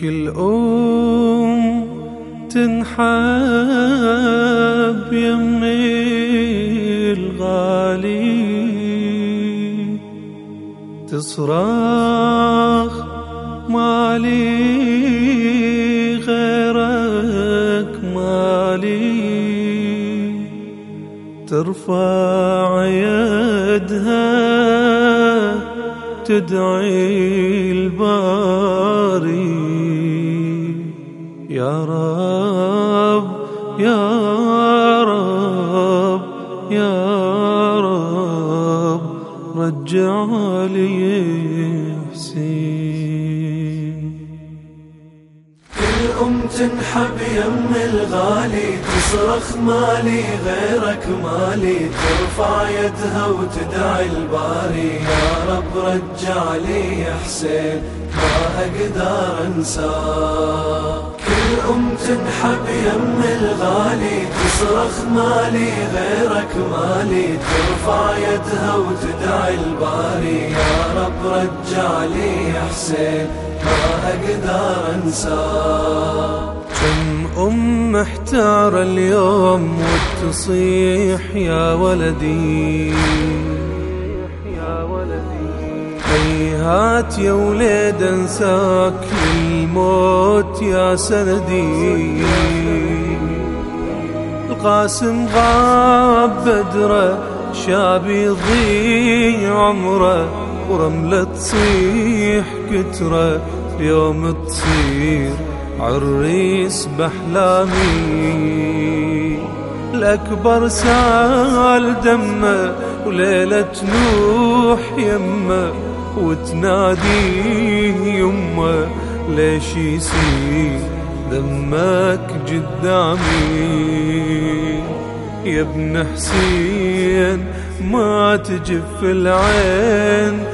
كل أم تنحب يمي الغالي. تصرخ مالي غيرك مالي. ترفع يدها تدعي الباري. يا رب يا رب يا رب رجع لي حسين كل أم تنحب يم الغالي تصرخ مالي غيرك مالي ترفع يدها وتدعي الباري. يا رب رجع لي حسين ما أقدر أنساه. كل أم تنحب يم الغالي تصرخ مالي غيرك مالي ترفع يدها وتدعي الباري. يا رب رجع لي حسين ما أقدر أنساه كم أم محتارة اليوم وتصيح يا ولدي. هيهات يا وليد أنساك للموت يا سندي. القاسم غاب بدره شاب يضيع عمره ورملة تصيح كتره. اليوم تصير عريس بأحلامي الأكبر سال دمه وليلة نوح يمه. وتناديه يمه ليش يصير دمك قدامي؟ يا ابن حسين ما تجف العين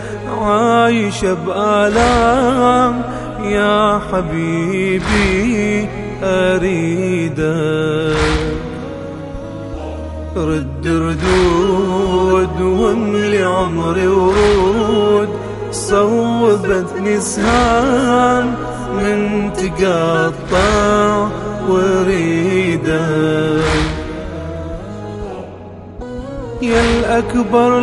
عايش بآلام. يا حبيبي أريدك. رد ردود واملي عمري ورود. صوبتني سهام من تقطع وريدك يا الأكبر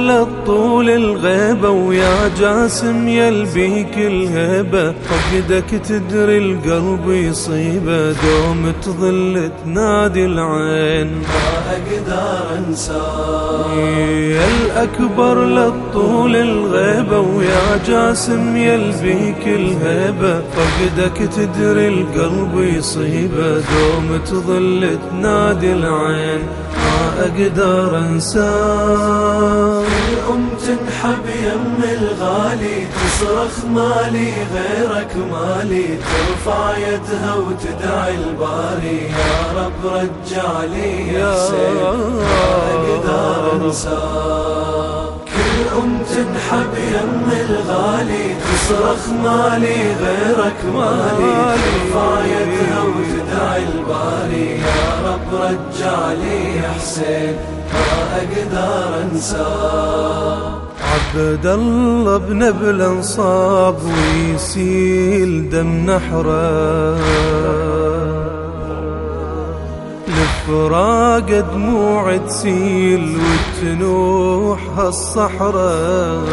للطول الغيبة ويا جاسم يا البيك الهيبة فقدك تدري القلب يصيبه دوم تظل تنادي العين. ما أقدر أنساه يا الأكبر للطول الغيبة ويا جاسم يا البيك الهيبة فقدك تدري القلب يصيبه دوم تظل تنادي العين. ما أقدر أنساه الأم تنحب يم الغالي تصرخ مالي غيرك مالي ترفع يدها وتدعي الباري. يا رب رجع لي يا حسين ما أقدر أنساه أم تنحب يم الغالي تصرخ مالي غيرك مالي. ترفع يدها وتدعي الباري يا رب رجع لي حسين ما أقدر أنساه عبد الله بن ابن انصاب ويسيل دم نحره. لفراق دموع تسيل وتنوح هالصحراء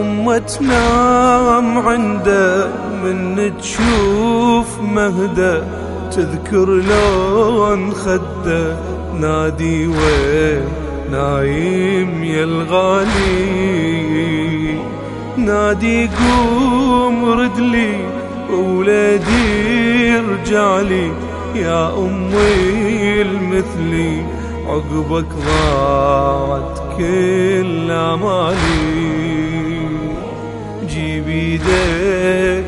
أمة تنام عنده من تشوف مهده تذكر لون خده. نادي وين؟ نايم يا الغالي. نادي قوم ردلي ولادي رجالي يا أمي المثلي عقبك ضاعت كل أمالي. جيب إيديك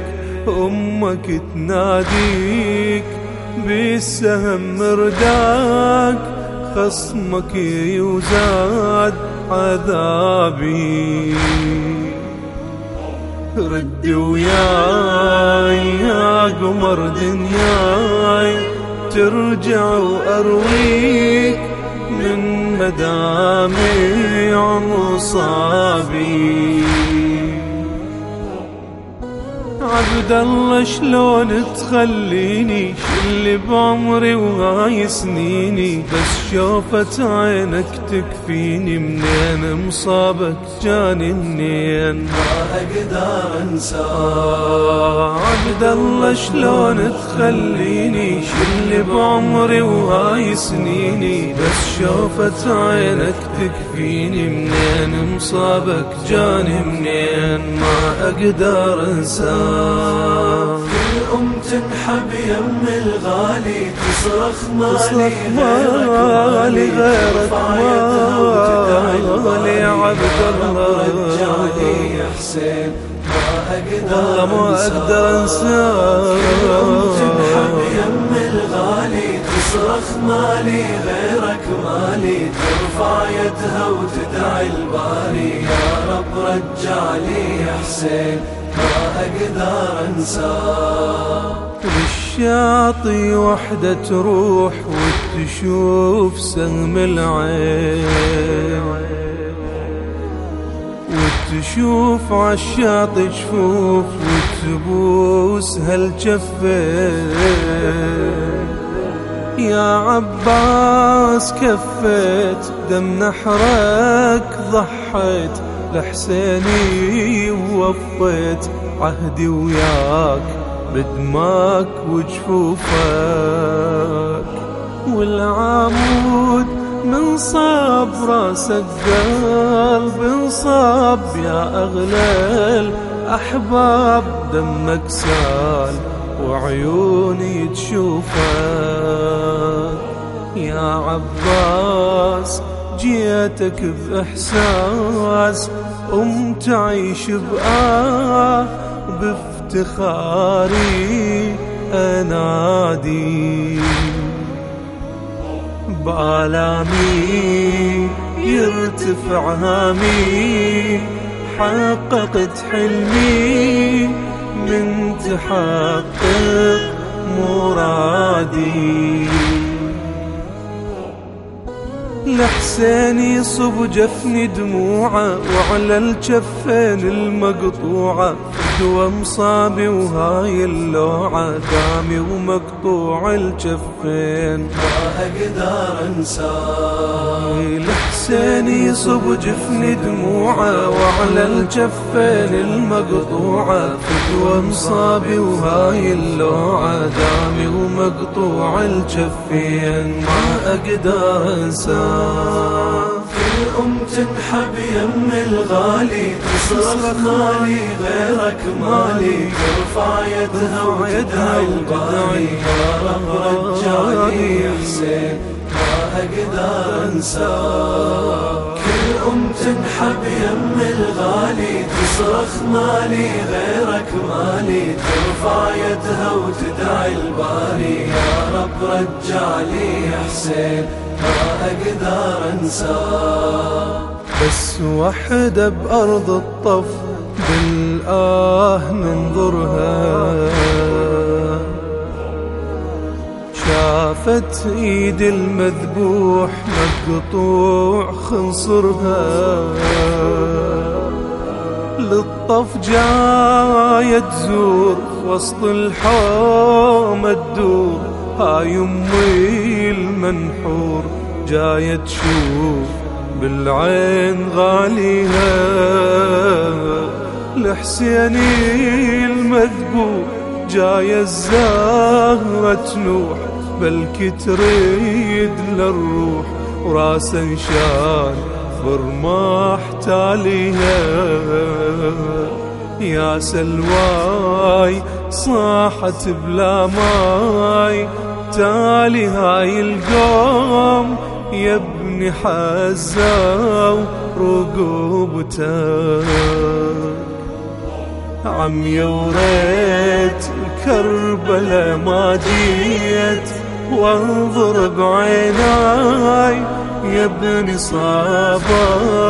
أمك تناديك بالسهم مرداك خصمك يزاد عذابي. رد وياي يا قمر دنياي ترجع وأرويك من مدامع مصابي. عبد الله شلون تخليني؟ شل بعمري وهاي سنيني. بس شوفة عينك تكفيني منين؟ مصابك جاني منين؟ ما أقدر انساك عبد الله شلون تخليني؟ شل بعمري وهاي سنيني. بس شوفة عينك تكفيني منين؟ مصابك جاني منين؟ ما أقدر انساك كل ام تنحب يم الغالي تصرخ مالي مالي غيرك مالي عبد الله. رجالي يا حسين ما أقدر والله ما أقدر انساك تنحب يم الغالي تصرخ مالي غيرك مالي. ترفع يدها وتدعي الباري. يا رب رجالي يا حسين ما أقدر انساك للشاطي وحدة تروح وتشوف سهم العين. وتشوف عالشاطي جفوف وتبوس هالجفين. يا عباس كفيت دم نحرك ضحيت. لحسيني ووفيت عهدي وياك بدماك وجفوفك. والعمود من صاب راسك قلب انصاب يا أغلى الأحباب دمك سال وعيوني تشوفك. يا عباس جيتك بإحساس أم تعيش بآه بافتخاري أنادي. بآلامي يرتفع هامي حققت حلمي من تحقق مرادي. لحسين يصب جفني دموعه وعلى الجفين المقطوعة. فدوى مصابي وهاي اللوعة دامي ومقطوع الجفين ما أقدر انساك لحسين يصب جفني دموعه وعلى الجفين المقطوعة. فدوى مصابي وهاي اللوعة دامي ومقطوع الجفين ما أقدر انساه كل ام تنحب يم الغالي تصرخ مالي غيرك مالي ترفع يدها وتدعي الباري يا رب رجالي يا حسين ما أقدر أنساك. كل ام تنحب يم الغالي تصرخ مالي غيرك مالي ترفع يدها وتدعي الباري يا رب رجالي يا حسين ما أقدر انساك بس وحدة بأرض الطف بالآه ننظرها شافت ايد المذبوح مقطوع خنصرها للطف جاية تزور وسط الحومة تدور. هاي أمي المنحور جاية تشوف بالعين غاليها. لحسيني المذبوح جاية الزهرة تنوح بلكي تريد للروح وراسا انشال برماح تاليها. يا سلواي صاحت بلا ماي. تالي هاي القوم يا ابني حزاو رقوبتك. عمي وريت كربلا ما جيت وانظر بعيناي يا ابني صابا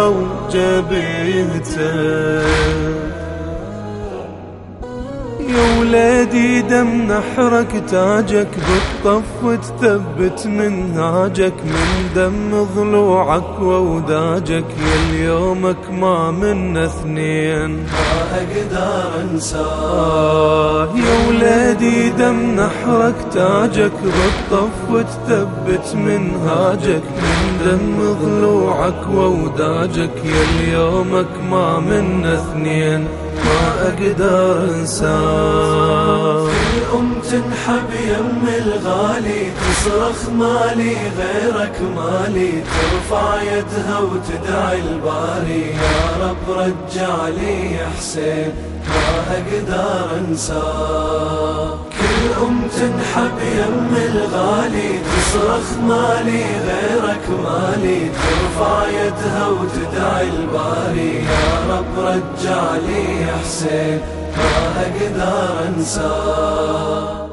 وجبهتك يا وليدي دم نحرك تاجك بالطف تثبت منهاجك من دم ضلوعك ووداجك يا ما منا اثنين. ما أقدر انساه يا وليدي دم نحرك تاجك بالطف تثبت منهاجك من دم ضلوعك ووداجك يا اليومك ما منا اثنين. ما أقدر أنساه. الام تنحب يم الغالي تصرخ مالي غيرك مالي ترفع يدها وتدعي الباري. يا رب رجع لي يا حسين ما أقدر انساه كل أم تنحب يم الغالي تصرخ مالي غيرك مالي ترفع يدها وتدعي الباري. يا رب رجع لي يا حسين ما أقدر انساه